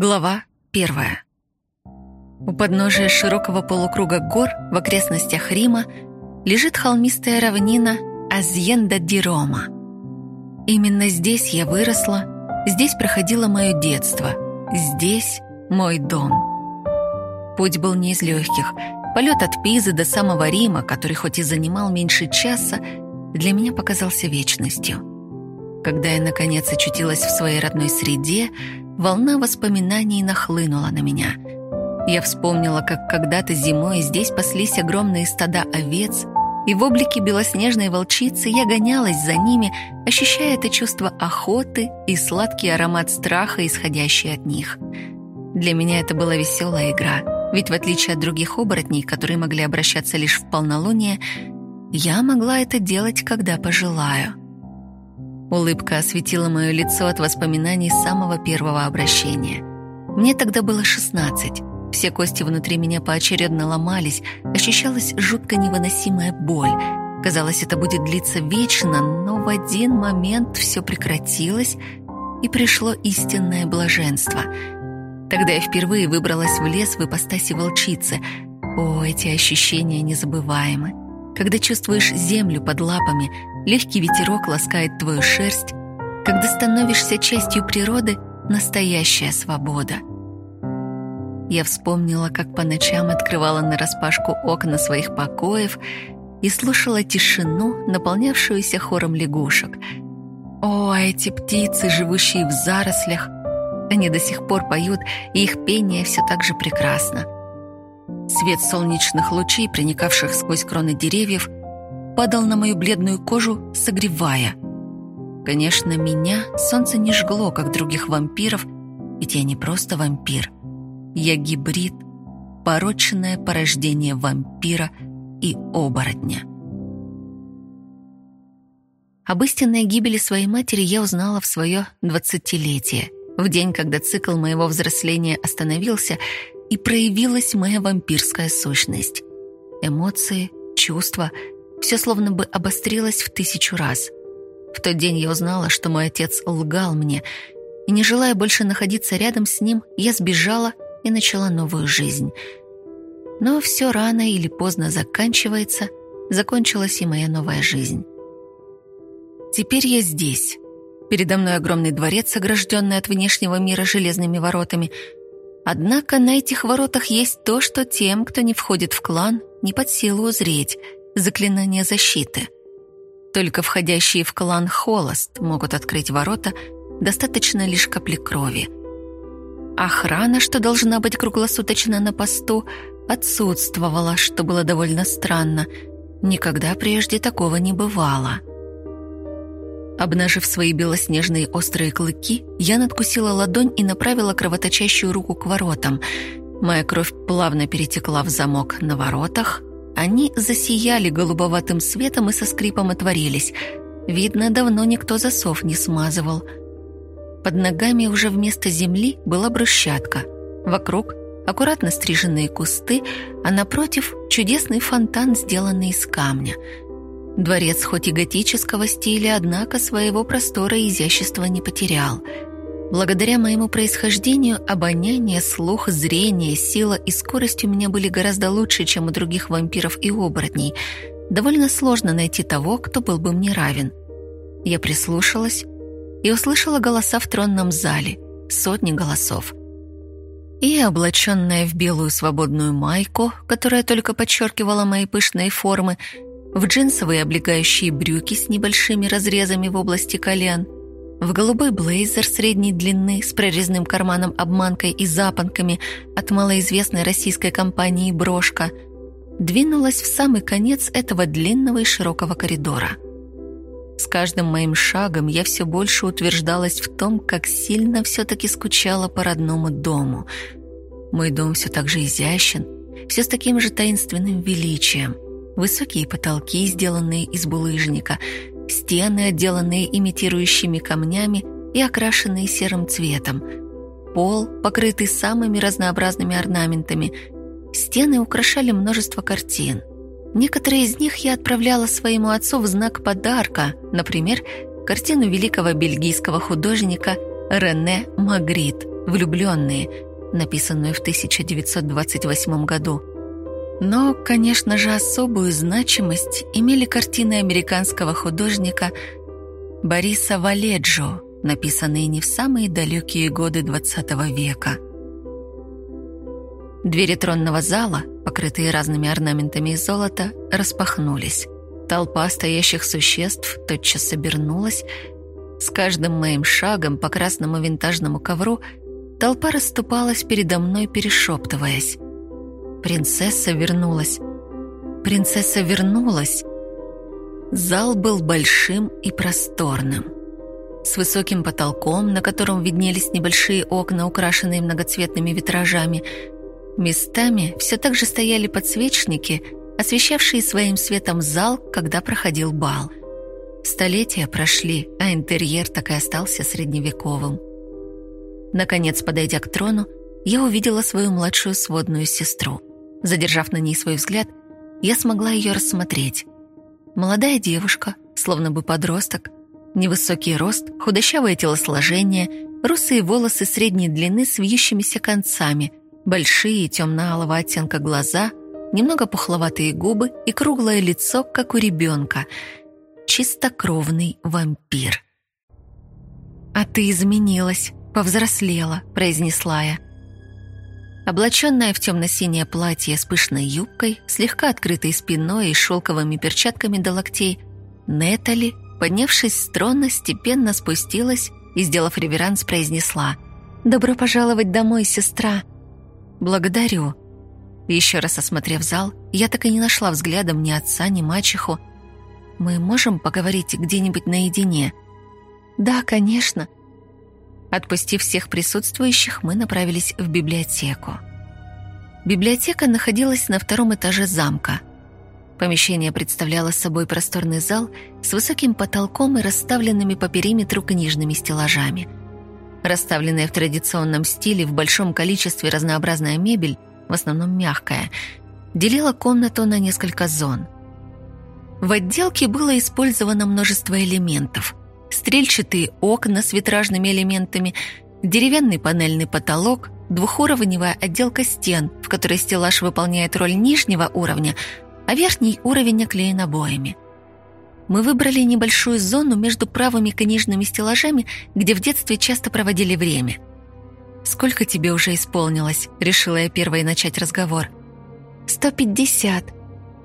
Глава первая. У подножия широкого полукруга гор в окрестностях Рима лежит холмистая равнина Азьенда ди Рома. Именно здесь я выросла, здесь проходило мое детство, здесь мой дом. Путь был не из легких. Полет от Пизы до самого Рима, который хоть и занимал меньше часа, для меня показался вечностью. Когда я, наконец, очутилась в своей родной среде, волна воспоминаний нахлынула на меня. Я вспомнила, как когда-то зимой здесь паслись огромные стада овец, и в облике белоснежной волчицы я гонялась за ними, ощущая это чувство охоты и сладкий аромат страха, исходящий от них. Для меня это была веселая игра, ведь в отличие от других оборотней, которые могли обращаться лишь в полнолуние, я могла это делать, когда пожелаю. Улыбка осветила мое лицо от воспоминаний самого первого обращения. Мне тогда было 16. Все кости внутри меня поочередно ломались, ощущалась жутко невыносимая боль. Казалось, это будет длиться вечно, но в один момент все прекратилось, и пришло истинное блаженство. Тогда я впервые выбралась в лес в ипостаси волчицы. О, эти ощущения незабываемы. Когда чувствуешь землю под лапами, легкий ветерок ласкает твою шерсть, когда становишься частью природы, настоящая свобода. Я вспомнила, как по ночам открывала нараспашку окна своих покоев и слушала тишину, наполнявшуюся хором лягушек. О, эти птицы, живущие в зарослях! Они до сих пор поют, и их пение все так же прекрасно. Свет солнечных лучей, проникавших сквозь кроны деревьев, падал на мою бледную кожу, согревая. Конечно, меня солнце не жгло, как других вампиров, ведь я не просто вампир. Я гибрид, пороченное порождение вампира и оборотня. Об истинной гибели своей матери я узнала в свое двадцатилетие, в день, когда цикл моего взросления остановился и проявилась моя вампирская сущность. Эмоции, чувства — все словно бы обострилось в тысячу раз. В тот день я узнала, что мой отец лгал мне, и не желая больше находиться рядом с ним, я сбежала и начала новую жизнь. Но все рано или поздно заканчивается, закончилась и моя новая жизнь. Теперь я здесь. Передо мной огромный дворец, огражденный от внешнего мира железными воротами. Однако на этих воротах есть то, что тем, кто не входит в клан, не под силу узреть — заклинание защиты. Только входящие в клан Холост могут открыть ворота, достаточно лишь капли крови. Охрана, что должна быть круглосуточно на посту, отсутствовала, что было довольно странно. Никогда прежде такого не бывало. Обнажив свои белоснежные острые клыки, я надкусила ладонь и направила кровоточащую руку к воротам. Моя кровь плавно перетекла в замок на воротах, они засияли голубоватым светом и со скрипом отворились. Видно, давно никто засов не смазывал. Под ногами уже вместо земли была брусчатка. Вокруг аккуратно стриженные кусты, а напротив чудесный фонтан, сделанный из камня. Дворец хоть и готического стиля, однако своего простора и изящества не потерял – Благодаря моему происхождению обоняние, слух, зрение, сила и скорость у меня были гораздо лучше, чем у других вампиров и оборотней. Довольно сложно найти того, кто был бы мне равен. Я прислушалась и услышала голоса в тронном зале, сотни голосов. И, облаченная в белую свободную майку, которая только подчеркивала мои пышные формы, в джинсовые облегающие брюки с небольшими разрезами в области колен – в голубой блейзер средней длины с прорезным карманом-обманкой и запонками от малоизвестной российской компании «Брошка» двинулась в самый конец этого длинного и широкого коридора. С каждым моим шагом я все больше утверждалась в том, как сильно все-таки скучала по родному дому. Мой дом все так же изящен, все с таким же таинственным величием. Высокие потолки, сделанные из булыжника — стены, отделанные имитирующими камнями и окрашенные серым цветом, пол, покрытый самыми разнообразными орнаментами, стены украшали множество картин. Некоторые из них я отправляла своему отцу в знак подарка, например, картину великого бельгийского художника Рене Магрит «Влюбленные», написанную в 1928 году. Но, конечно же, особую значимость имели картины американского художника Бориса Валеджо, написанные не в самые далекие годы XX века. Двери тронного зала, покрытые разными орнаментами из золота, распахнулись. Толпа стоящих существ тотчас обернулась. С каждым моим шагом по красному винтажному ковру толпа расступалась передо мной, перешептываясь. Принцесса вернулась. Принцесса вернулась. Зал был большим и просторным. С высоким потолком, на котором виднелись небольшие окна, украшенные многоцветными витражами. Местами все так же стояли подсвечники, освещавшие своим светом зал, когда проходил бал. Столетия прошли, а интерьер так и остался средневековым. Наконец, подойдя к трону, я увидела свою младшую сводную сестру. Задержав на ней свой взгляд, я смогла ее рассмотреть. Молодая девушка, словно бы подросток, невысокий рост, худощавое телосложение, русые волосы средней длины с вьющимися концами, большие темно-алого оттенка глаза, немного пухловатые губы и круглое лицо, как у ребенка. Чистокровный вампир. «А ты изменилась, повзрослела», — произнесла я. Облаченная в темно-синее платье с пышной юбкой, слегка открытой спиной и шелковыми перчатками до локтей, Нетали, поднявшись с трона, степенно спустилась и, сделав реверанс, произнесла «Добро пожаловать домой, сестра!» «Благодарю!» Еще раз осмотрев зал, я так и не нашла взглядом ни отца, ни мачеху. «Мы можем поговорить где-нибудь наедине?» «Да, конечно!» Отпустив всех присутствующих, мы направились в библиотеку. Библиотека находилась на втором этаже замка. Помещение представляло собой просторный зал с высоким потолком и расставленными по периметру книжными стеллажами. Расставленная в традиционном стиле в большом количестве разнообразная мебель, в основном мягкая, делила комнату на несколько зон. В отделке было использовано множество элементов – стрельчатые окна с витражными элементами, деревянный панельный потолок, двухуровневая отделка стен, в которой стеллаж выполняет роль нижнего уровня, а верхний уровень оклеен обоями. Мы выбрали небольшую зону между правыми книжными стеллажами, где в детстве часто проводили время. «Сколько тебе уже исполнилось?» – решила я первой начать разговор. «Сто пятьдесят.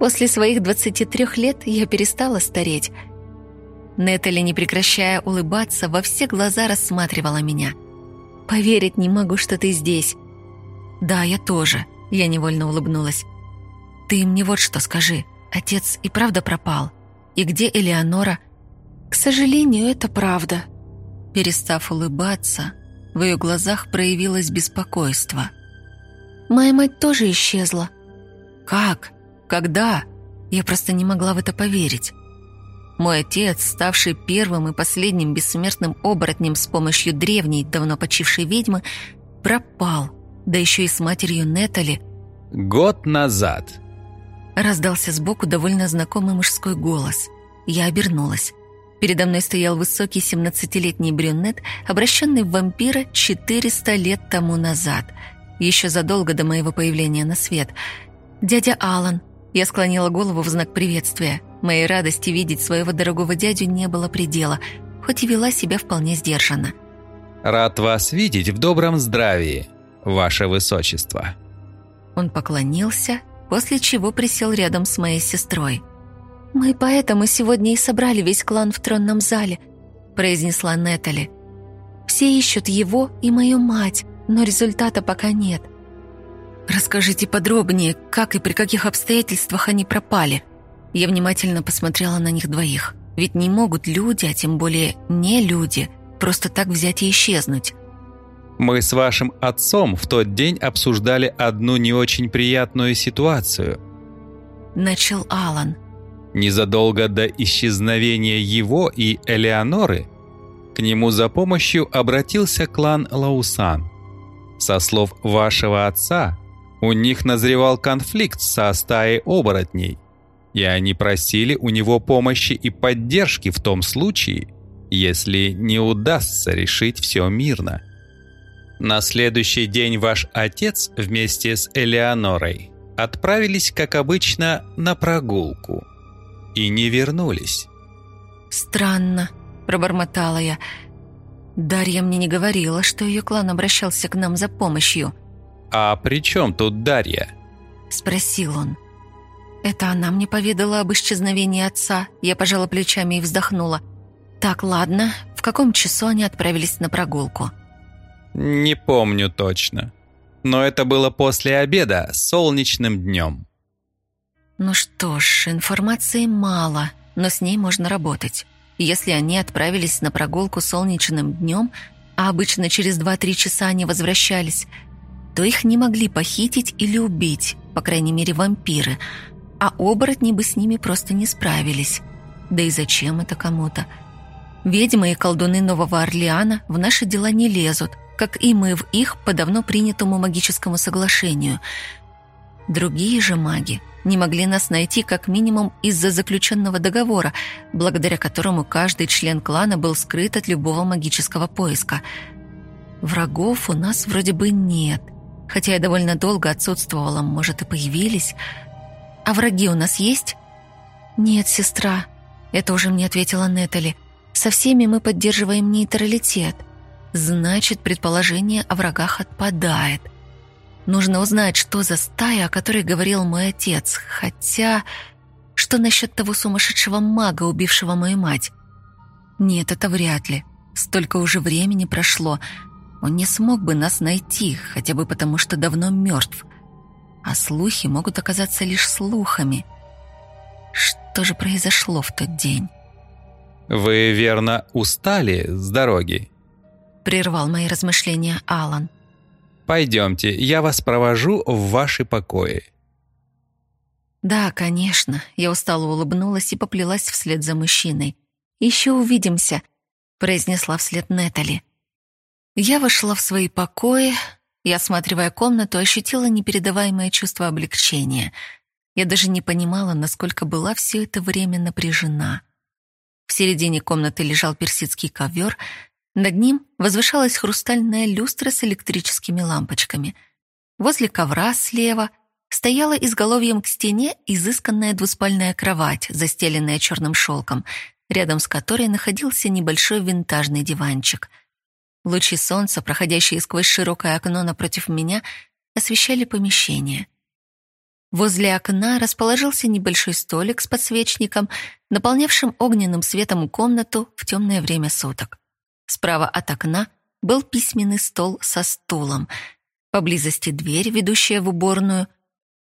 После своих двадцати трех лет я перестала стареть», Нетали, не прекращая улыбаться, во все глаза рассматривала меня. «Поверить не могу, что ты здесь». «Да, я тоже», — я невольно улыбнулась. «Ты мне вот что скажи. Отец и правда пропал? И где Элеонора?» «К сожалению, это правда». Перестав улыбаться, в ее глазах проявилось беспокойство. «Моя мать тоже исчезла». «Как? Когда?» Я просто не могла в это поверить. Мой отец, ставший первым и последним бессмертным оборотнем с помощью древней, давно почившей ведьмы, пропал, да еще и с матерью Нетали. «Год назад», — раздался сбоку довольно знакомый мужской голос. Я обернулась. Передо мной стоял высокий 17-летний брюнет, обращенный в вампира 400 лет тому назад, еще задолго до моего появления на свет. «Дядя Алан», я склонила голову в знак приветствия. Моей радости видеть своего дорогого дядю не было предела, хоть и вела себя вполне сдержанно. «Рад вас видеть в добром здравии, ваше высочество». Он поклонился, после чего присел рядом с моей сестрой. «Мы поэтому сегодня и собрали весь клан в тронном зале», произнесла Нетали. «Все ищут его и мою мать, но результата пока нет». «Расскажите подробнее, как и при каких обстоятельствах они пропали?» Я внимательно посмотрела на них двоих. Ведь не могут люди, а тем более не люди, просто так взять и исчезнуть. Мы с вашим отцом в тот день обсуждали одну не очень приятную ситуацию. Начал Алан. Незадолго до исчезновения его и Элеоноры к нему за помощью обратился клан Лаусан. Со слов вашего отца, у них назревал конфликт со стаей оборотней – и они просили у него помощи и поддержки в том случае, если не удастся решить все мирно. На следующий день ваш отец вместе с Элеонорой отправились, как обычно, на прогулку и не вернулись. «Странно», — пробормотала я. Дарья мне не говорила, что ее клан обращался к нам за помощью. «А при чем тут Дарья?» — спросил он. Это она мне поведала об исчезновении отца. Я пожала плечами и вздохнула. «Так, ладно. В каком часу они отправились на прогулку?» «Не помню точно. Но это было после обеда, солнечным днем». Ну что ж, информации мало, но с ней можно работать. Если они отправились на прогулку солнечным днем, а обычно через 2-3 часа они возвращались, то их не могли похитить или убить, по крайней мере, вампиры, а оборотни бы с ними просто не справились. Да и зачем это кому-то? Ведьмы и колдуны Нового Орлеана в наши дела не лезут, как и мы в их по давно принятому магическому соглашению. Другие же маги не могли нас найти как минимум из-за заключенного договора, благодаря которому каждый член клана был скрыт от любого магического поиска. Врагов у нас вроде бы нет, хотя я довольно долго отсутствовала, может, и появились. А враги у нас есть? Нет, сестра, это уже мне ответила Нетали. Со всеми мы поддерживаем нейтралитет. Значит, предположение о врагах отпадает. Нужно узнать, что за стая, о которой говорил мой отец. Хотя, что насчет того сумасшедшего мага, убившего мою мать? Нет, это вряд ли. Столько уже времени прошло. Он не смог бы нас найти, хотя бы потому, что давно мертв. А слухи могут оказаться лишь слухами. Что же произошло в тот день? «Вы, верно, устали с дороги?» Прервал мои размышления Алан. «Пойдемте, я вас провожу в ваши покои». «Да, конечно». Я устало улыбнулась и поплелась вслед за мужчиной. «Еще увидимся», — произнесла вслед Нетали. Я вошла в свои покои и, осматривая комнату, ощутила непередаваемое чувство облегчения. Я даже не понимала, насколько была все это время напряжена. В середине комнаты лежал персидский ковер, над ним возвышалась хрустальная люстра с электрическими лампочками. Возле ковра слева стояла изголовьем к стене изысканная двуспальная кровать, застеленная черным шелком, рядом с которой находился небольшой винтажный диванчик. Лучи солнца, проходящие сквозь широкое окно напротив меня, освещали помещение — Возле окна расположился небольшой столик с подсвечником, наполнявшим огненным светом комнату в темное время суток. Справа от окна был письменный стол со стулом. Поблизости дверь, ведущая в уборную,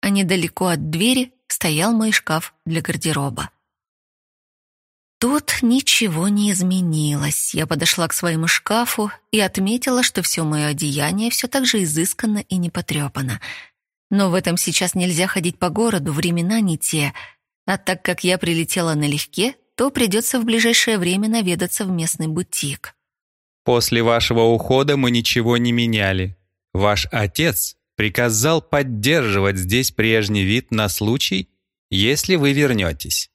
а недалеко от двери стоял мой шкаф для гардероба. Тут ничего не изменилось. Я подошла к своему шкафу и отметила, что все мое одеяние все так же изысканно и не потрепано — но в этом сейчас нельзя ходить по городу, времена не те. А так как я прилетела налегке, то придется в ближайшее время наведаться в местный бутик. После вашего ухода мы ничего не меняли. Ваш отец приказал поддерживать здесь прежний вид на случай, если вы вернетесь.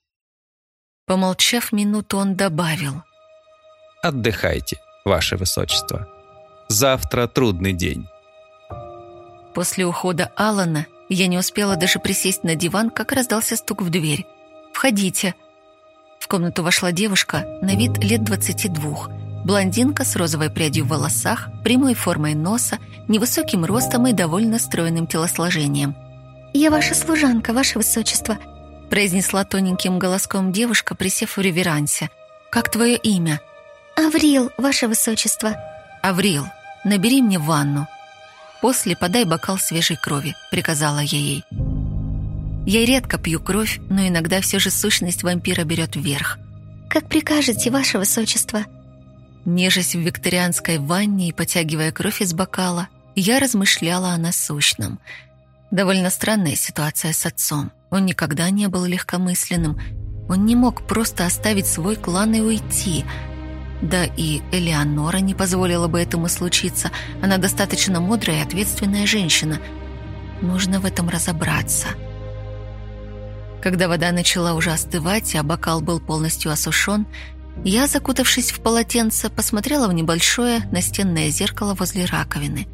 Помолчав минуту, он добавил. «Отдыхайте, ваше высочество. Завтра трудный день. После ухода Алана я не успела даже присесть на диван, как раздался стук в дверь. «Входите». В комнату вошла девушка на вид лет 22. Блондинка с розовой прядью в волосах, прямой формой носа, невысоким ростом и довольно стройным телосложением. «Я ваша служанка, ваше высочество», произнесла тоненьким голоском девушка, присев в реверансе. «Как твое имя?» «Аврил, ваше высочество». «Аврил, набери мне ванну», «После подай бокал свежей крови», — приказала я ей. Я редко пью кровь, но иногда все же сущность вампира берет вверх. «Как прикажете, ваше высочество?» Нежась в викторианской ванне и потягивая кровь из бокала, я размышляла о насущном. Довольно странная ситуация с отцом. Он никогда не был легкомысленным. Он не мог просто оставить свой клан и уйти — да и Элеонора не позволила бы этому случиться. Она достаточно мудрая и ответственная женщина. Нужно в этом разобраться. Когда вода начала уже остывать, а бокал был полностью осушен, Я, закутавшись в полотенце, посмотрела в небольшое настенное зеркало возле раковины.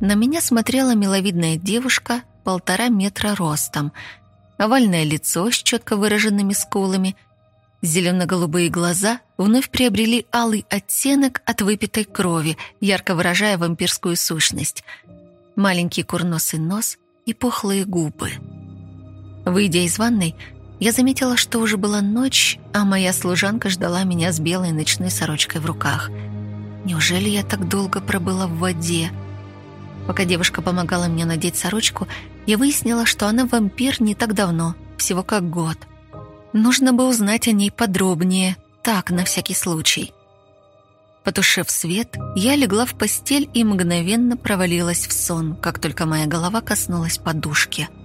На меня смотрела миловидная девушка полтора метра ростом, овальное лицо с четко выраженными скулами, зелено-голубые глаза вновь приобрели алый оттенок от выпитой крови, ярко выражая вампирскую сущность, маленький курносый нос и пухлые губы. Выйдя из ванной, я заметила, что уже была ночь, а моя служанка ждала меня с белой ночной сорочкой в руках. Неужели я так долго пробыла в воде? Пока девушка помогала мне надеть сорочку, я выяснила, что она вампир не так давно, всего как год. Нужно бы узнать о ней подробнее, так, на всякий случай. Потушив свет, я легла в постель и мгновенно провалилась в сон, как только моя голова коснулась подушки –